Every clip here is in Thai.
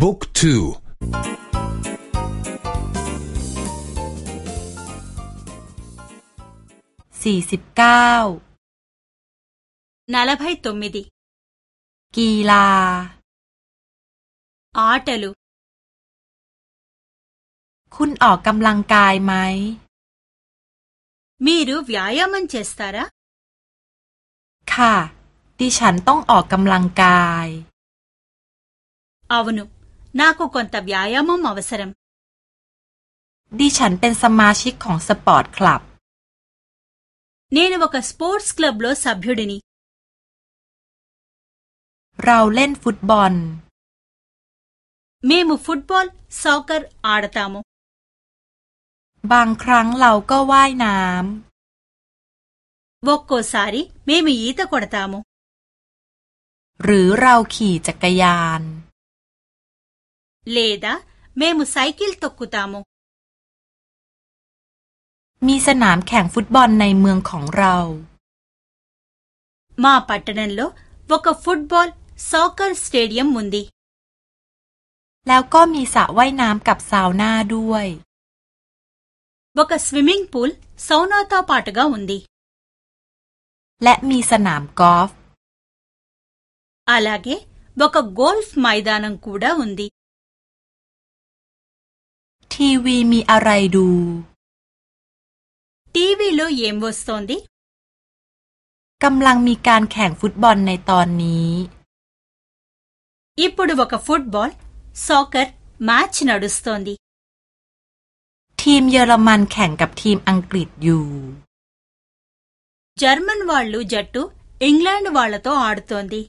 บุ๊กทูสี่สิบเก้านาลภัยตมิดีกีฬาอาตลูคุณออกกำลังกายไหม มีรูวิยามันเจสตาระค่ะ ดิฉันต้องออกกำลังกายఅవును నాకు కొంత వ్యాయామం అవసరంดิฉันเป็นสมาชิกของ sport club నేను ఒక స్పోర్ట్స్ క్లబ్ లో సభ్యుడినిเราเล่นฟุตบอลమేము ఫుట్ బాల్ సాకర్ ఆడతాముบางครั้งเราก็ว่ายน้ำวกโกซารีเมมุยีตะกดตามหรือเราขี่จักรยาน เลดาเมมุไซคิลตกุตามมีสนามแข่งฟุตบอลในเมืองของเรา มาปัตตนันโลวกฟุตบอลซอกเกอร์สเตเดียมมุนดีแล้วก็มีสระว่ายน้ำกับซาวน่าด้วยఒక స్విమ్మింగ్ పూల్ సౌనాతో పాటుగా ఉంది และมีสนามกอล์ฟ అలాగే ఒక గోల్ఫ్ మైదానం కూడా ఉంది ทีวีมีอะไรดูทีวีโลเยมวสตันดิกำลังมีการแข่งฟุตบอลในตอนนี้อีปุดุบอกฟุตบอลసాకర్ మాచ్ నడుస్తోందిทีมเยอรมันแข่งกับทีมอังกฤษอยู่జర్మన్ వాళ్ళ జట్టు ఇంగ్లాండ్ వాళ్ళతో ఆడుతోంది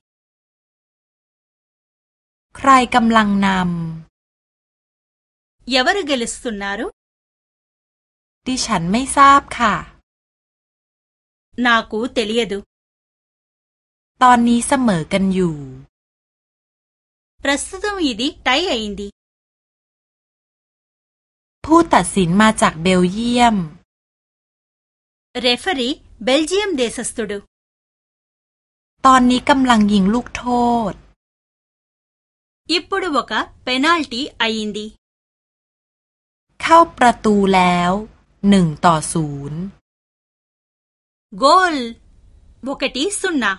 ใครกำลังนำ ఎవరు గెలుస్తున్నారు ดิฉันไม่ทราบค่ะ నాకు తెలియదు ตอนนี้เสมอกันอยู่ ప్రస్తుతం ఇది టై అయింది ผู้ตัดสินมาจากเบลเยียม เรฟเรีเบลเยียมเดสสตูดตอนนี้กำลังยิงลูกโทษ อิปุดวกะ เข้าประตูแล้วหนึ่งต่อศูนย์โกลวกตีสุนนะ